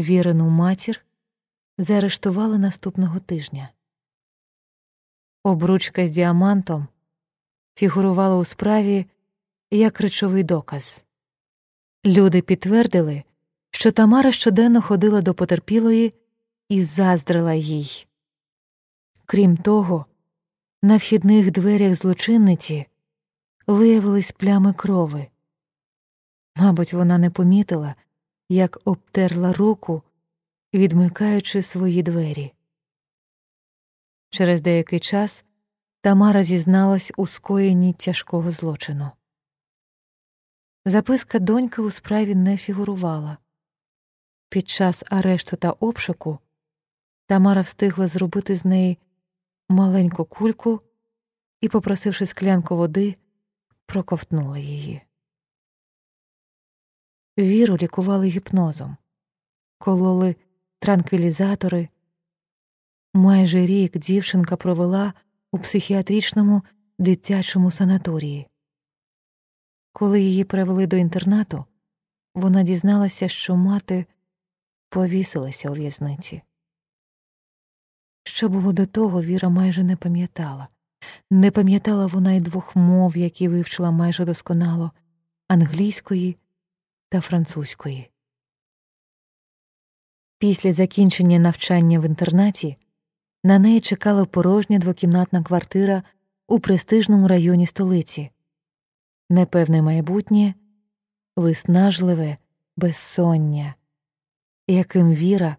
Вірину матір заарештували наступного тижня. Обручка з діамантом фігурувала у справі як речовий доказ. Люди підтвердили, що Тамара щоденно ходила до потерпілої і заздрила їй. Крім того, на вхідних дверях злочинниці виявились плями крови. Мабуть, вона не помітила, як обтерла руку, відмикаючи свої двері. Через деякий час Тамара зізналась у скоєнні тяжкого злочину. Записка доньки у справі не фігурувала. Під час арешту та обшуку Тамара встигла зробити з неї маленьку кульку і, попросивши склянку води, проковтнула її. Віру лікували гіпнозом, кололи транквілізатори. Майже рік дівчинка провела у психіатричному дитячому санаторії. Коли її привели до інтернату, вона дізналася, що мати повісилася у в'язниці. Що було до того, Віра майже не пам'ятала. Не пам'ятала вона й двох мов, які вивчила майже досконало англійської та французької. Після закінчення навчання в інтернаті на неї чекала порожня двокімнатна квартира у престижному районі столиці, непевне майбутнє, виснажливе безсоння, яким Віра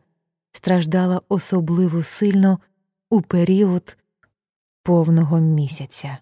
страждала особливо сильно у період повного місяця.